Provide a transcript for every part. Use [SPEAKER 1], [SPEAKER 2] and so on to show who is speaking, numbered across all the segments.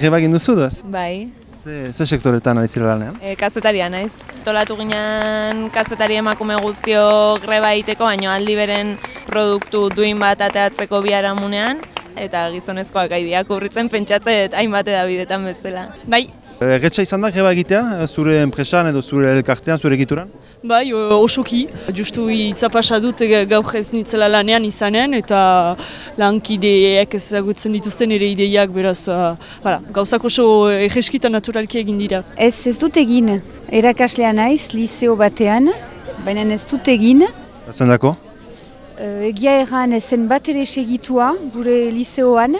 [SPEAKER 1] Greba egin duzu duaz?
[SPEAKER 2] Bai,
[SPEAKER 1] Ze, ze sektoretan ari zira lanean?
[SPEAKER 2] e, kazetaria naiz. Tolatu ginen kazetari emakume guztio greba egiteko, baino aldi beren produktu duin bat ateatzeko biharamunean, eta gizonezkoak aidiak urritzen pentsatzen hainbat edabidetan bezala.
[SPEAKER 3] Bai,
[SPEAKER 1] Erretxa izan da greba egitea, zure enpresan edo zure elkartean, zure egituran?
[SPEAKER 3] bai, osoki. Justu itzapasa dut e, gaur ez nitzela lanean izanen eta lankideek ezagutzen dituzten ere ideiak beraz, uh, voilà, gauzak oso egeskita naturalki egin dira.
[SPEAKER 4] Ez, ez dut egin. Erakaslea naiz, liceo batean, baina ez dut egin.
[SPEAKER 1] Zen dako?
[SPEAKER 4] Eh, Egia erran zen bat ere segitua gure liceoan,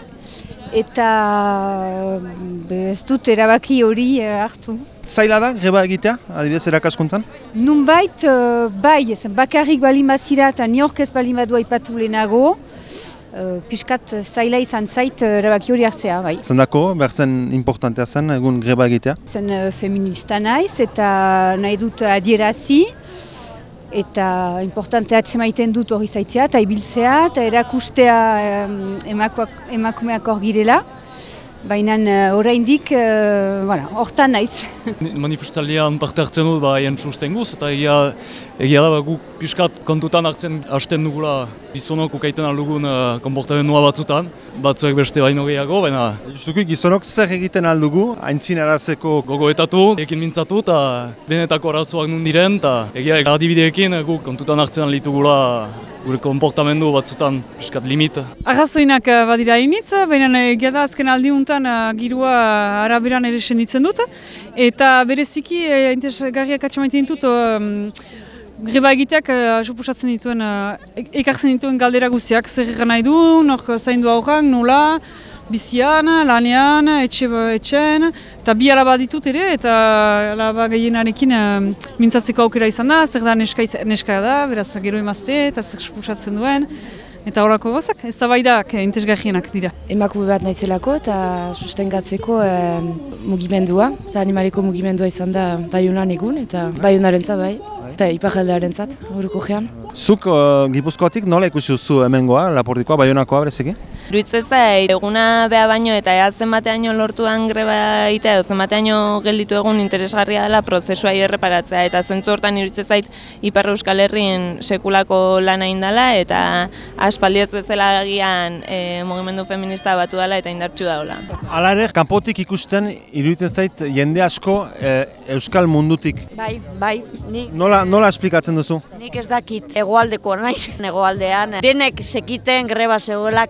[SPEAKER 4] eta be, ez dut erabaki hori eh, hartu.
[SPEAKER 1] Zaila da greba egitea, adibidez erakaskuntzan?
[SPEAKER 4] Nunbait, eh, bai, zen bakarrik balin bazira eta niork ez balin badua ipatu lehenago, eh, pixkat zaila izan zait eh, erabaki hori hartzea, bai.
[SPEAKER 1] Zen dako, behar zen importantea zen egun greba egitea?
[SPEAKER 4] Zen eh, feminista naiz eta nahi dut adierazi eta importantea atxemaiten dut hori zaitzea eta ibiltzea eta erakustea emakumeak hor girela. Baina uh, oraindik eh, voilà, hortan naiz.
[SPEAKER 5] Manifestaldian parte hartzen dut ba haien sustenguz eta egia, egia da ba, guk pixkat kontutan hartzen hasten dugula gizonok ukaiten aldugun uh, konportamendua batzutan, batzuek beste baino gehiago, baina
[SPEAKER 1] Justuki gizonok zer egiten aldugu, haintzin arazeko
[SPEAKER 5] gogoetatu, ekin mintzatu eta benetako arazoak nun diren eta egia adibideekin guk kontutan hartzen ditugula gure konportamendu batzutan pixkat limit.
[SPEAKER 3] Arrazoinak eh, badira initz, baina egia da azken aldiuntan girua araberan ere senditzen dut. Eta bereziki uh, interesgarriak atxamaiten ditut um, greba egiteak uh, suposatzen dituen, uh, ekartzen dituen galdera guztiak. Zer nahi du, nork zaindu aurrak, nola, bizian, lanean, etxe, etxen, eta bi alaba ditut ere, eta alaba gehienarekin uh, mintzatzeko aukera izan da, zer da neska, neska da, beraz gero emazte, eta zer suposatzen duen. Eta horako gozak, ez da baidak interesgarrienak dira.
[SPEAKER 6] emakume bat naizelako eta sustengatzeko eh, mugimendua, za animaliko mugimendua izan da baiunan egun eta baiunarentza bai, eta iparaldearentzat, horuko gean.
[SPEAKER 1] Zuk uh, Gipuzkoatik nola ikusi duzu hemengoa, Lapordikoa, Baionakoa bereziki?
[SPEAKER 2] Iruditzen zait, eguna beha baino eta ea zenbateaino lortuan greba edo zenbateaino gelditu egun interesgarria dela prozesua erreparatzea eta zentzu hortan iruditzen zait Ipar Euskal Herrin sekulako lana indala eta aspaldi ez bezala agian e, mugimendu feminista batu dela eta indartsu daula.
[SPEAKER 1] Hala ere, kanpotik ikusten iruditzen zait jende asko eh, euskal mundutik.
[SPEAKER 7] Bai, bai, ni,
[SPEAKER 1] Nola, nola esplikatzen duzu?
[SPEAKER 7] nik ez dakit egoaldeko naiz, egoaldean. Denek sekiten greba zegoela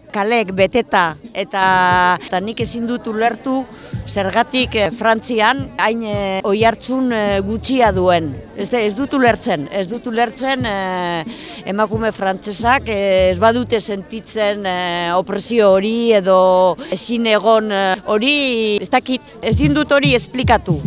[SPEAKER 7] kalek beteta eta, eta nik ezin dut ulertu zergatik eh, Frantzian hain eh, oihartzun eh, gutxia duen. Ez, de- ez dut ulertzen, ez dut ulertzen eh, emakume frantsesak eh, ez badute sentitzen eh, opresio hori edo ezin egon hori, ez dakit, ezin dut hori esplikatu.